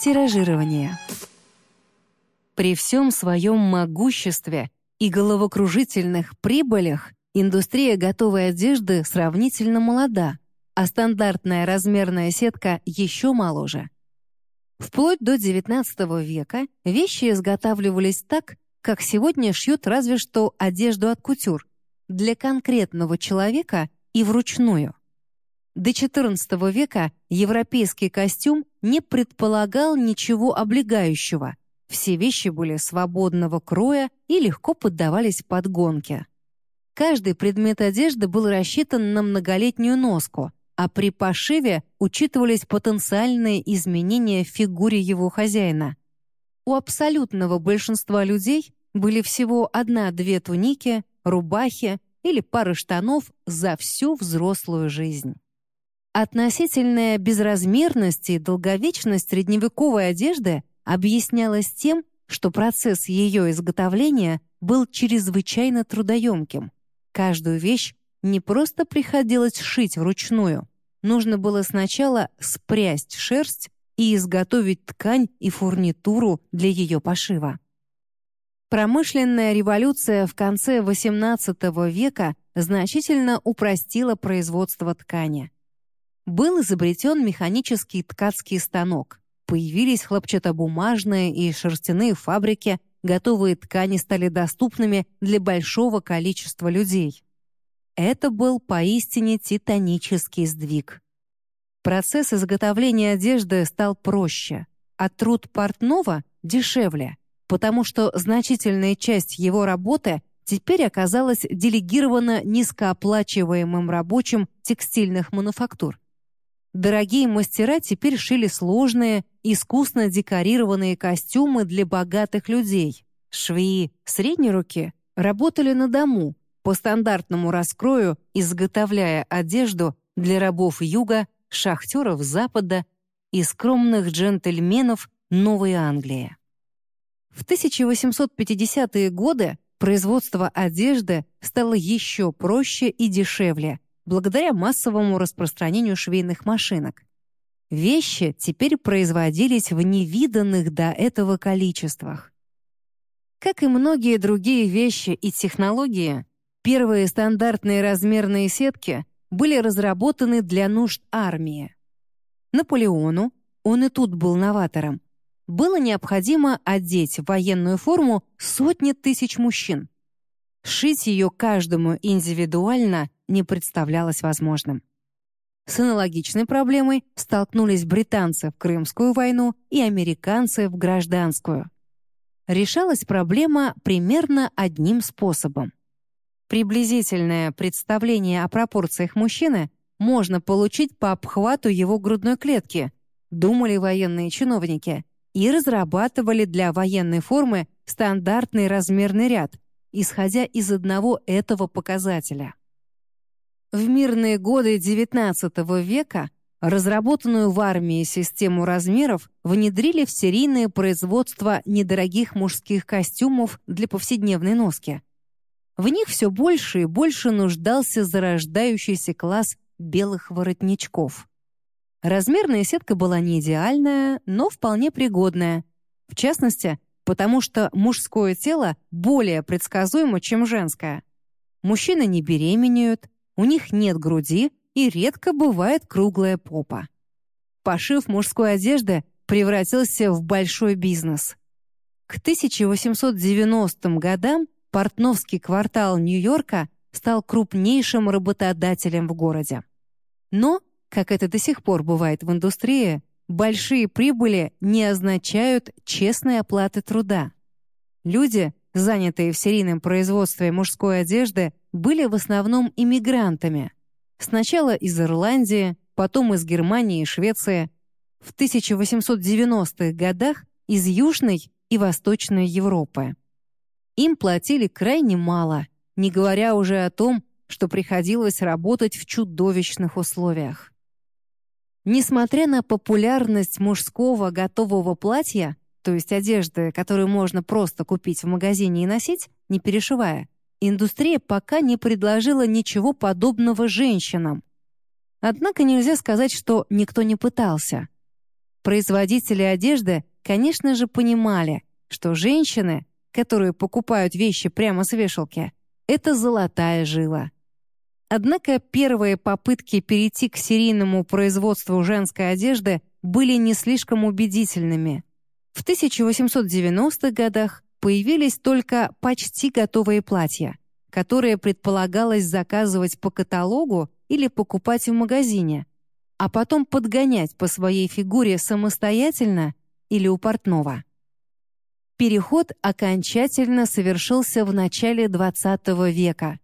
Тиражирование. При всем своем могуществе и головокружительных прибылях индустрия готовой одежды сравнительно молода, а стандартная размерная сетка еще моложе. Вплоть до XIX века вещи изготавливались так, как сегодня шьют разве что одежду от кутюр, для конкретного человека и вручную. До XIV века европейский костюм не предполагал ничего облегающего, все вещи были свободного кроя и легко поддавались подгонке. Каждый предмет одежды был рассчитан на многолетнюю носку, а при пошиве учитывались потенциальные изменения в фигуре его хозяина. У абсолютного большинства людей были всего одна-две туники, рубахи или пара штанов за всю взрослую жизнь. Относительная безразмерность и долговечность средневековой одежды объяснялось тем, что процесс ее изготовления был чрезвычайно трудоемким. Каждую вещь не просто приходилось шить вручную. Нужно было сначала спрясть шерсть и изготовить ткань и фурнитуру для ее пошива. Промышленная революция в конце XVIII века значительно упростила производство ткани. Был изобретен механический ткацкий станок появились хлопчатобумажные и шерстяные фабрики, готовые ткани стали доступными для большого количества людей. Это был поистине титанический сдвиг. Процесс изготовления одежды стал проще, а труд портного — дешевле, потому что значительная часть его работы теперь оказалась делегирована низкооплачиваемым рабочим текстильных мануфактур. Дорогие мастера теперь шили сложные, искусно декорированные костюмы для богатых людей. Швеи средней руки работали на дому, по стандартному раскрою, изготовляя одежду для рабов юга, шахтеров запада и скромных джентльменов Новой Англии. В 1850-е годы производство одежды стало еще проще и дешевле, благодаря массовому распространению швейных машинок. Вещи теперь производились в невиданных до этого количествах. Как и многие другие вещи и технологии, первые стандартные размерные сетки были разработаны для нужд армии. Наполеону, он и тут был новатором, было необходимо одеть в военную форму сотни тысяч мужчин. Шить ее каждому индивидуально не представлялось возможным. С аналогичной проблемой столкнулись британцы в Крымскую войну и американцы в гражданскую. Решалась проблема примерно одним способом. Приблизительное представление о пропорциях мужчины можно получить по обхвату его грудной клетки, думали военные чиновники, и разрабатывали для военной формы стандартный размерный ряд, исходя из одного этого показателя. В мирные годы XIX века разработанную в армии систему размеров внедрили в серийное производство недорогих мужских костюмов для повседневной носки. В них все больше и больше нуждался зарождающийся класс белых воротничков. Размерная сетка была не идеальная, но вполне пригодная. В частности, потому что мужское тело более предсказуемо, чем женское. Мужчины не беременеют, у них нет груди и редко бывает круглая попа. Пошив мужской одежды превратился в большой бизнес. К 1890 годам портновский квартал Нью-Йорка стал крупнейшим работодателем в городе. Но, как это до сих пор бывает в индустрии, большие прибыли не означают честной оплаты труда. Люди, занятые в серийном производстве мужской одежды, были в основном иммигрантами. Сначала из Ирландии, потом из Германии и Швеции. В 1890-х годах из Южной и Восточной Европы. Им платили крайне мало, не говоря уже о том, что приходилось работать в чудовищных условиях. Несмотря на популярность мужского готового платья, то есть одежды, которую можно просто купить в магазине и носить, не перешивая, индустрия пока не предложила ничего подобного женщинам. Однако нельзя сказать, что никто не пытался. Производители одежды, конечно же, понимали, что женщины, которые покупают вещи прямо с вешалки, это золотая жила. Однако первые попытки перейти к серийному производству женской одежды были не слишком убедительными. В 1890-х годах появились только почти готовые платья, которые предполагалось заказывать по каталогу или покупать в магазине, а потом подгонять по своей фигуре самостоятельно или у портного. Переход окончательно совершился в начале XX века.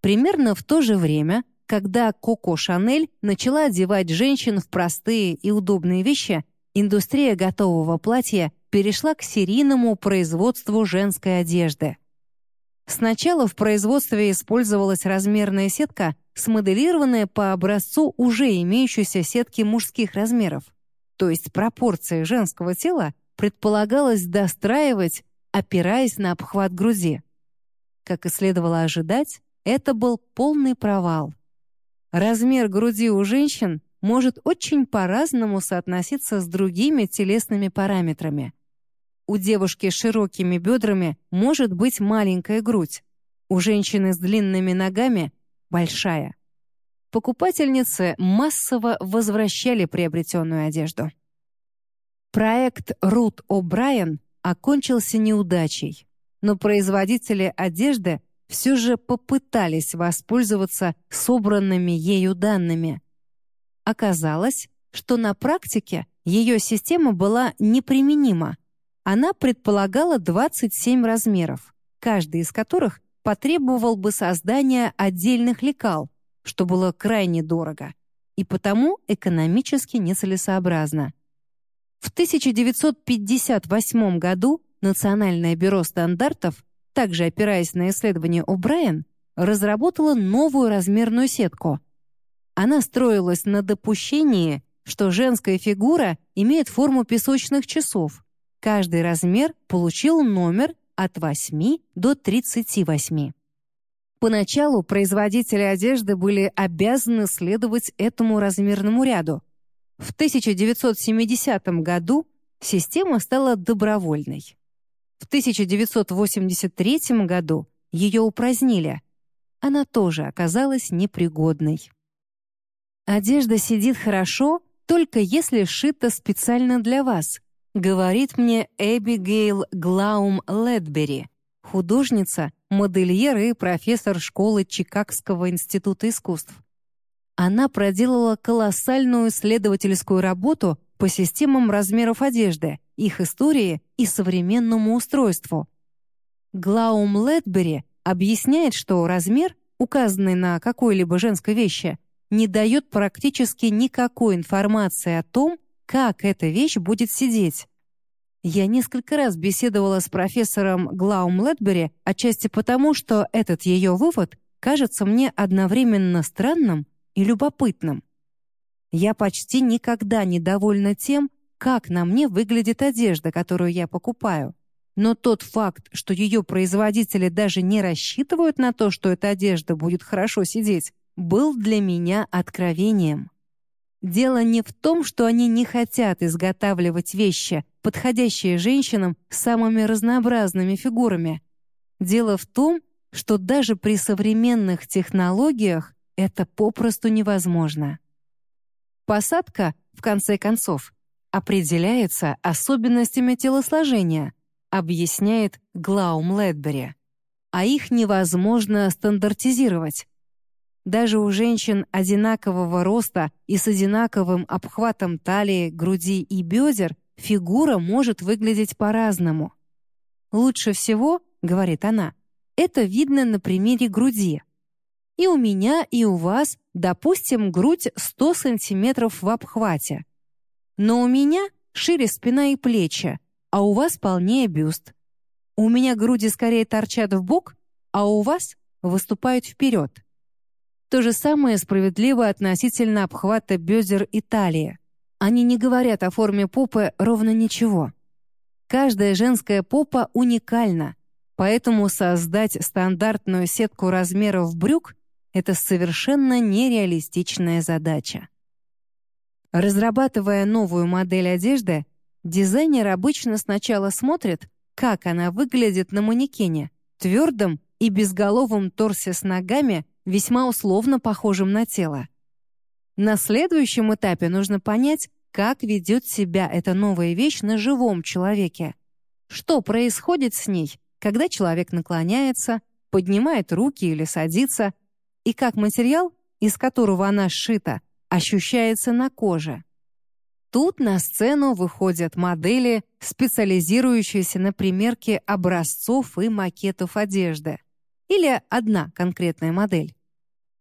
Примерно в то же время, когда Коко Шанель начала одевать женщин в простые и удобные вещи, индустрия готового платья перешла к серийному производству женской одежды. Сначала в производстве использовалась размерная сетка, смоделированная по образцу уже имеющейся сетки мужских размеров, то есть пропорции женского тела предполагалось достраивать, опираясь на обхват груди. Как и следовало ожидать, это был полный провал. Размер груди у женщин может очень по-разному соотноситься с другими телесными параметрами. У девушки с широкими бедрами может быть маленькая грудь, у женщины с длинными ногами — большая. Покупательницы массово возвращали приобретенную одежду. Проект Рут О'Брайен окончился неудачей, но производители одежды все же попытались воспользоваться собранными ею данными. Оказалось, что на практике ее система была неприменима. Она предполагала 27 размеров, каждый из которых потребовал бы создания отдельных лекал, что было крайне дорого и потому экономически нецелесообразно. В 1958 году Национальное бюро стандартов, также опираясь на исследования О'Брайен, разработало новую размерную сетку. Она строилась на допущении, что женская фигура имеет форму песочных часов. Каждый размер получил номер от 8 до 38. Поначалу производители одежды были обязаны следовать этому размерному ряду, в 1970 году система стала добровольной. В 1983 году ее упразднили. Она тоже оказалась непригодной. «Одежда сидит хорошо, только если сшита специально для вас», говорит мне Эбигейл Глаум Ледбери, художница, модельер и профессор школы Чикагского института искусств. Она проделала колоссальную исследовательскую работу по системам размеров одежды, их истории и современному устройству. Глаум Ледбери объясняет, что размер, указанный на какой-либо женской вещи, не дает практически никакой информации о том, как эта вещь будет сидеть. Я несколько раз беседовала с профессором Глаум Ледбери отчасти потому, что этот ее вывод кажется мне одновременно странным и любопытным. Я почти никогда не довольна тем, как на мне выглядит одежда, которую я покупаю. Но тот факт, что ее производители даже не рассчитывают на то, что эта одежда будет хорошо сидеть, был для меня откровением. Дело не в том, что они не хотят изготавливать вещи, подходящие женщинам с самыми разнообразными фигурами. Дело в том, что даже при современных технологиях это попросту невозможно. Посадка, в конце концов, определяется особенностями телосложения, объясняет Глаум Ледбери. А их невозможно стандартизировать. Даже у женщин одинакового роста и с одинаковым обхватом талии, груди и бедер фигура может выглядеть по-разному. Лучше всего, говорит она, это видно на примере груди. И у меня, и у вас, допустим, грудь 100 сантиметров в обхвате. Но у меня шире спина и плечи, а у вас полнее бюст. У меня груди скорее торчат в бок, а у вас выступают вперед. То же самое справедливо относительно обхвата бедер и талии. Они не говорят о форме попы ровно ничего. Каждая женская попа уникальна, поэтому создать стандартную сетку размеров брюк это совершенно нереалистичная задача. Разрабатывая новую модель одежды, дизайнер обычно сначала смотрит, как она выглядит на манекене, твердом и безголовом торсе с ногами, весьма условно похожим на тело. На следующем этапе нужно понять, как ведет себя эта новая вещь на живом человеке. Что происходит с ней, когда человек наклоняется, поднимает руки или садится, и как материал, из которого она сшита, ощущается на коже. Тут на сцену выходят модели, специализирующиеся на примерке образцов и макетов одежды. Или одна конкретная модель.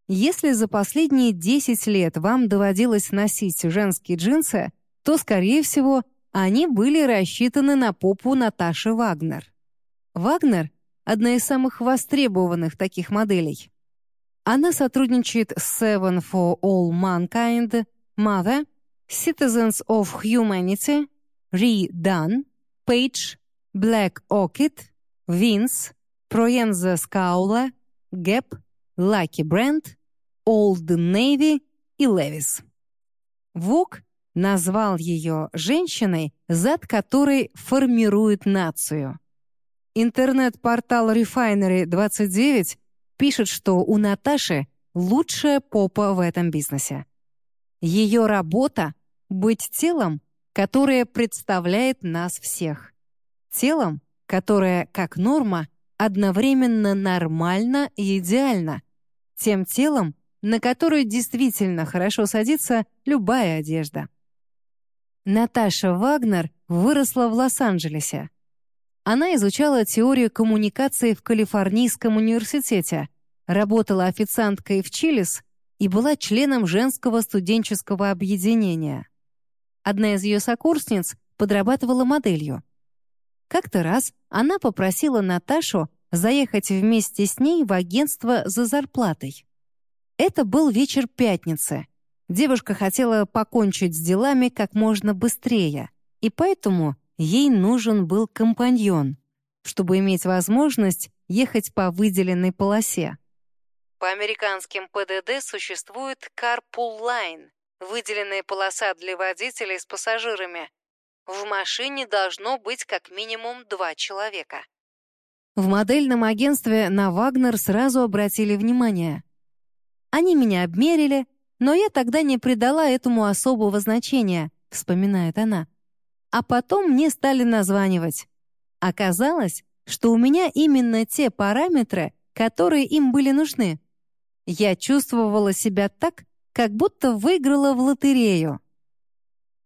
Если за последние 10 лет вам доводилось носить женские джинсы, то, скорее всего, они были рассчитаны на попу Наташи Вагнер. Вагнер — одна из самых востребованных таких моделей. Она сотрудничает с Seven for All Mankind, Mother, Citizens of Humanity, Re-Done, Page, Black Orchid, Vince, Proenza Scaula, Gap, Lucky Brand, Old Navy и Levis. Vogue назвал ее женщиной, зад которой формирует нацию. Интернет-портал Refinery29 пишет, что у Наташи лучшая попа в этом бизнесе. Ее работа — быть телом, которое представляет нас всех. Телом, которое, как норма, одновременно нормально и идеально. Тем телом, на которое действительно хорошо садится любая одежда. Наташа Вагнер выросла в Лос-Анджелесе. Она изучала теорию коммуникации в Калифорнийском университете, работала официанткой в Чилис и была членом женского студенческого объединения. Одна из ее сокурсниц подрабатывала моделью. Как-то раз она попросила Наташу заехать вместе с ней в агентство за зарплатой. Это был вечер пятницы. Девушка хотела покончить с делами как можно быстрее, и поэтому ей нужен был компаньон, чтобы иметь возможность ехать по выделенной полосе. По американским ПДД существует Carpool Line — выделенная полоса для водителей с пассажирами. В машине должно быть как минимум два человека. В модельном агентстве на Вагнер сразу обратили внимание. Они меня обмерили, но я тогда не придала этому особого значения, вспоминает она. А потом мне стали названивать. Оказалось, что у меня именно те параметры, которые им были нужны. Я чувствовала себя так, как будто выиграла в лотерею.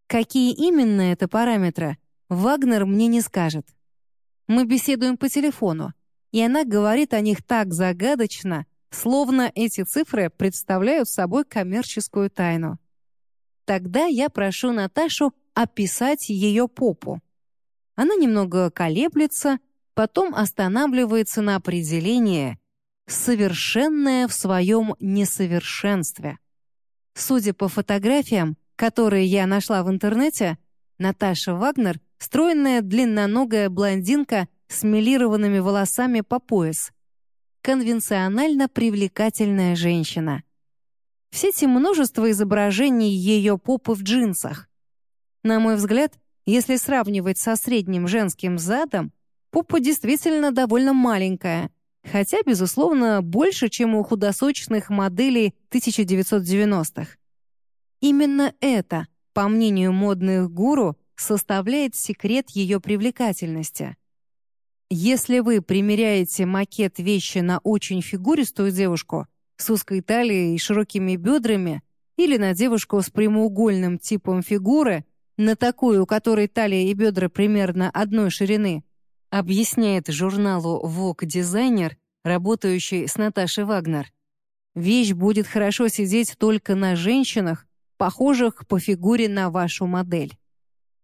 Какие именно это параметры, Вагнер мне не скажет. Мы беседуем по телефону, и она говорит о них так загадочно, словно эти цифры представляют собой коммерческую тайну. Тогда я прошу Наташу описать ее попу. Она немного колеблется, потом останавливается на определение совершенное в своем несовершенстве. Судя по фотографиям, которые я нашла в интернете, Наташа Вагнер — стройная длинноногая блондинка с милированными волосами по пояс. Конвенционально привлекательная женщина. Все эти множество изображений ее попы в джинсах. На мой взгляд, если сравнивать со средним женским задом, попа действительно довольно маленькая — хотя, безусловно, больше, чем у худосочных моделей 1990-х. Именно это, по мнению модных гуру, составляет секрет ее привлекательности. Если вы примеряете макет вещи на очень фигуристую девушку с узкой талией и широкими бедрами или на девушку с прямоугольным типом фигуры, на такую, у которой талия и бедра примерно одной ширины, объясняет журналу Vogue дизайнер, работающий с Наташей Вагнер. Вещь будет хорошо сидеть только на женщинах, похожих по фигуре на вашу модель.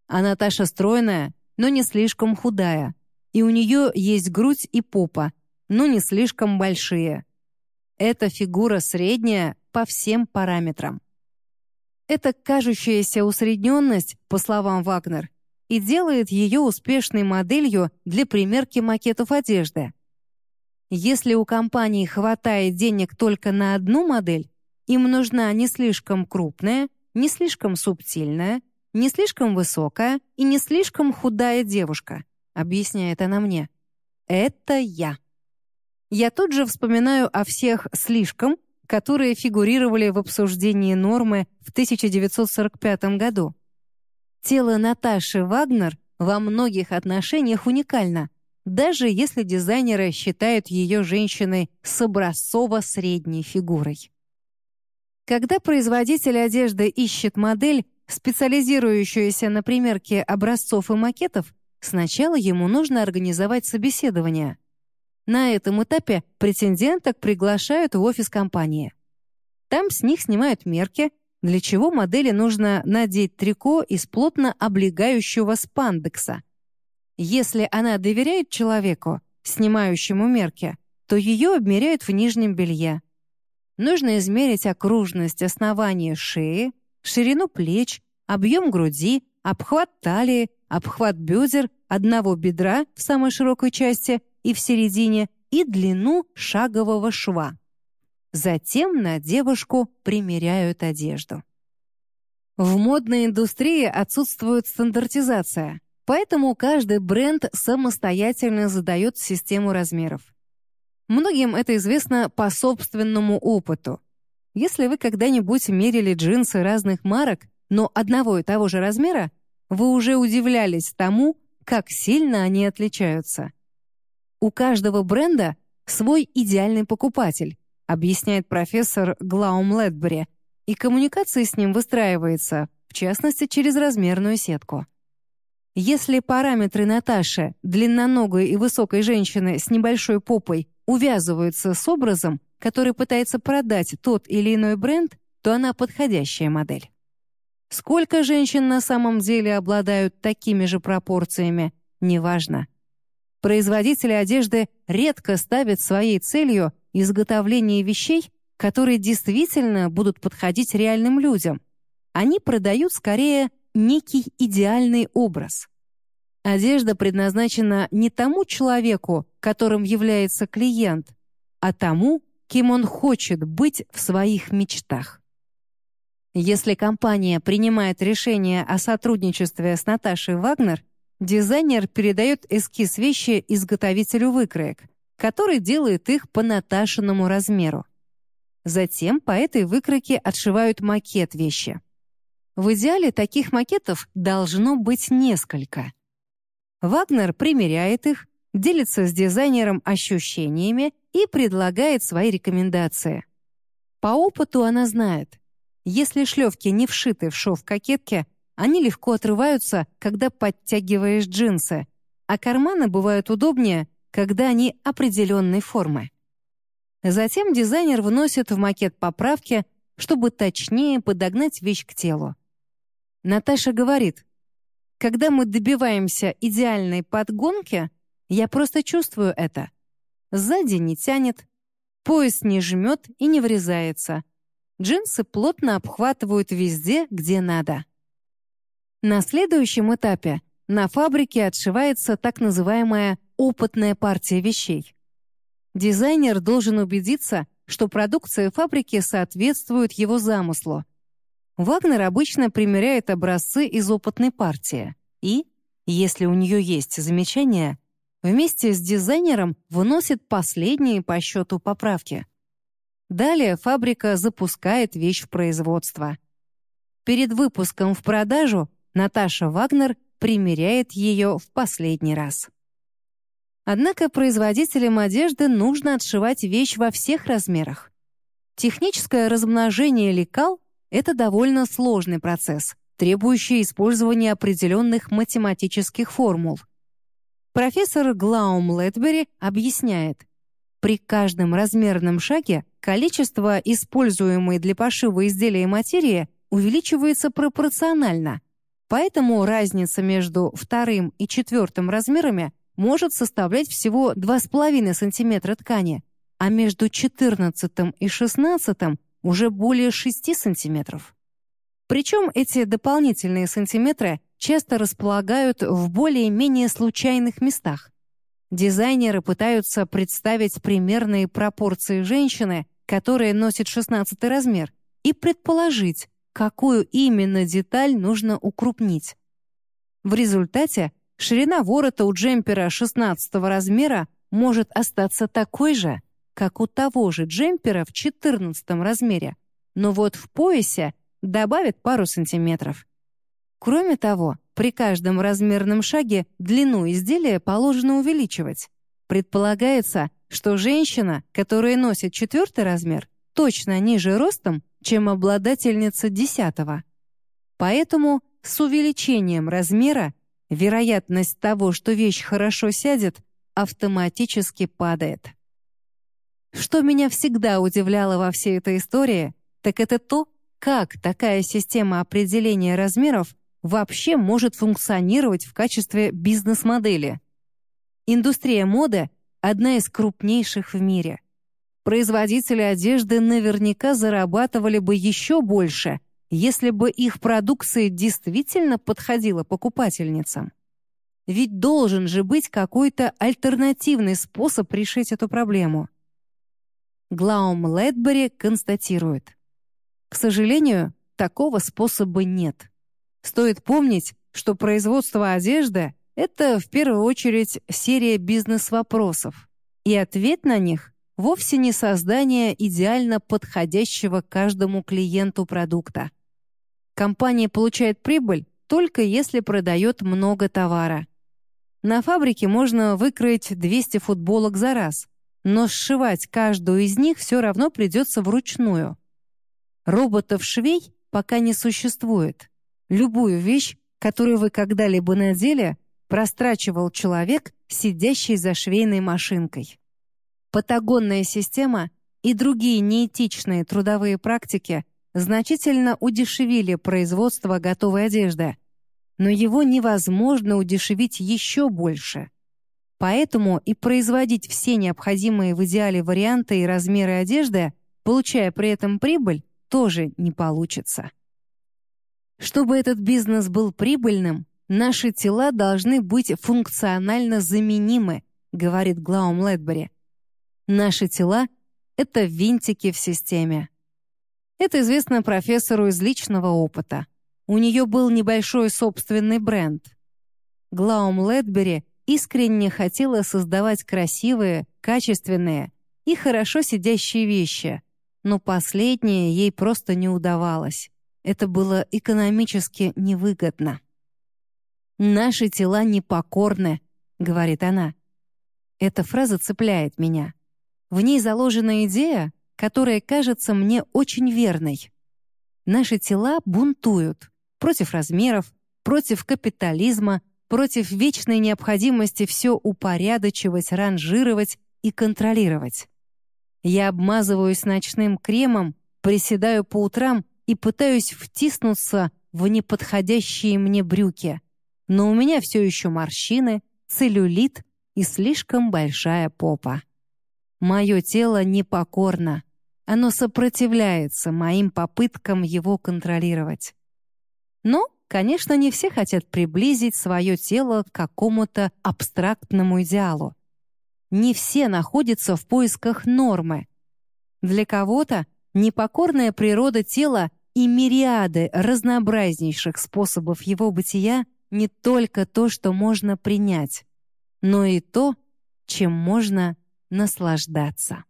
А Наташа стройная, но не слишком худая, и у нее есть грудь и попа, но не слишком большие. Эта фигура средняя по всем параметрам. Эта кажущаяся усредненность, по словам Вагнер, и делает ее успешной моделью для примерки макетов одежды. Если у компании хватает денег только на одну модель, им нужна не слишком крупная, не слишком субтильная, не слишком высокая и не слишком худая девушка, объясняет она мне. Это я. Я тут же вспоминаю о всех «слишком», которые фигурировали в обсуждении нормы в 1945 году. Тело Наташи Вагнер во многих отношениях уникально, даже если дизайнеры считают ее женщиной с образцово-средней фигурой. Когда производитель одежды ищет модель, специализирующуюся на примерке образцов и макетов, сначала ему нужно организовать собеседование. На этом этапе претенденток приглашают в офис компании. Там с них снимают мерки, для чего модели нужно надеть трико из плотно облегающего спандекса. Если она доверяет человеку, снимающему мерки, то ее обмеряют в нижнем белье. Нужно измерить окружность основания шеи, ширину плеч, объем груди, обхват талии, обхват бедер, одного бедра в самой широкой части и в середине и длину шагового шва. Затем на девушку примеряют одежду. В модной индустрии отсутствует стандартизация, поэтому каждый бренд самостоятельно задает систему размеров. Многим это известно по собственному опыту. Если вы когда-нибудь мерили джинсы разных марок, но одного и того же размера, вы уже удивлялись тому, как сильно они отличаются. У каждого бренда свой идеальный покупатель, объясняет профессор Глаум Ледбери, и коммуникация с ним выстраивается, в частности, через размерную сетку. Если параметры Наташи, длинноногой и высокой женщины с небольшой попой, увязываются с образом, который пытается продать тот или иной бренд, то она подходящая модель. Сколько женщин на самом деле обладают такими же пропорциями, неважно. Производители одежды редко ставят своей целью изготовление вещей, которые действительно будут подходить реальным людям. Они продают скорее некий идеальный образ. Одежда предназначена не тому человеку, которым является клиент, а тому, кем он хочет быть в своих мечтах. Если компания принимает решение о сотрудничестве с Наташей Вагнер, дизайнер передает эскиз вещи изготовителю выкроек, который делает их по Наташиному размеру. Затем по этой выкройке отшивают макет вещи. В идеале таких макетов должно быть несколько. Вагнер примеряет их, делится с дизайнером ощущениями и предлагает свои рекомендации. По опыту она знает, если шлевки не вшиты в шов кокетки, они легко отрываются, когда подтягиваешь джинсы, а карманы бывают удобнее, когда они определенной формы. Затем дизайнер вносит в макет поправки, чтобы точнее подогнать вещь к телу. Наташа говорит, «Когда мы добиваемся идеальной подгонки, я просто чувствую это. Сзади не тянет, пояс не жмет и не врезается. Джинсы плотно обхватывают везде, где надо. На следующем этапе на фабрике отшивается так называемая опытная партия вещей. Дизайнер должен убедиться, что продукция фабрики соответствует его замыслу. Вагнер обычно примеряет образцы из опытной партии и, если у нее есть замечания, вместе с дизайнером вносит последние по счету поправки. Далее фабрика запускает вещь в производство. Перед выпуском в продажу Наташа Вагнер примеряет ее в последний раз. Однако производителям одежды нужно отшивать вещь во всех размерах. Техническое размножение лекал — это довольно сложный процесс, требующий использования определенных математических формул. Профессор Глаум Летбери объясняет, при каждом размерном шаге количество используемой для пошива изделия материи увеличивается пропорционально, поэтому разница между вторым и четвертым размерами может составлять всего 2,5 см ткани, а между 14 и 16 уже более 6 см. Причем эти дополнительные сантиметры часто располагают в более-менее случайных местах. Дизайнеры пытаются представить примерные пропорции женщины, которая носит 16 размер, и предположить, какую именно деталь нужно укрупнить. В результате ширина ворота у джемпера 16 размера может остаться такой же, как у того же джемпера в 14 размере, но вот в поясе добавит пару сантиметров. Кроме того, при каждом размерном шаге длину изделия положено увеличивать. Предполагается, что женщина, которая носит четвертый размер, точно ниже ростом, чем обладательница десятого. Поэтому с увеличением размера вероятность того, что вещь хорошо сядет, автоматически падает. Что меня всегда удивляло во всей этой истории, так это то, как такая система определения размеров вообще может функционировать в качестве бизнес-модели. Индустрия моды — одна из крупнейших в мире. Производители одежды наверняка зарабатывали бы еще больше, если бы их продукция действительно подходила покупательницам. Ведь должен же быть какой-то альтернативный способ решить эту проблему. Глаум Лэдбери констатирует. К сожалению, такого способа нет. Стоит помнить, что производство одежды — это в первую очередь серия бизнес-вопросов, и ответ на них вовсе не создание идеально подходящего каждому клиенту продукта. Компания получает прибыль только если продает много товара. На фабрике можно выкроить 200 футболок за раз, но сшивать каждую из них все равно придется вручную. Роботов-швей пока не существует. Любую вещь, которую вы когда-либо надели, прострачивал человек, сидящий за швейной машинкой. Патагонная система и другие неэтичные трудовые практики значительно удешевили производство готовой одежды, но его невозможно удешевить еще больше. Поэтому и производить все необходимые в идеале варианты и размеры одежды, получая при этом прибыль, тоже не получится. Чтобы этот бизнес был прибыльным, наши тела должны быть функционально заменимы, говорит Глаум Лэдбери. Наши тела — это винтики в системе. Это известно профессору из личного опыта. У нее был небольшой собственный бренд. Глаум Лэдбери искренне хотела создавать красивые, качественные и хорошо сидящие вещи, но последнее ей просто не удавалось. Это было экономически невыгодно. «Наши тела непокорны», — говорит она. Эта фраза цепляет меня. В ней заложена идея, которая кажется мне очень верной. Наши тела бунтуют против размеров, против капитализма, против вечной необходимости все упорядочивать, ранжировать и контролировать. Я обмазываюсь ночным кремом, приседаю по утрам и пытаюсь втиснуться в неподходящие мне брюки. Но у меня все еще морщины, целлюлит и слишком большая попа. Мое тело непокорно. Оно сопротивляется моим попыткам его контролировать. Но, конечно, не все хотят приблизить свое тело к какому-то абстрактному идеалу. Не все находятся в поисках нормы. Для кого-то непокорная природа тела и мириады разнообразнейших способов его бытия не только то, что можно принять, но и то, чем можно наслаждаться.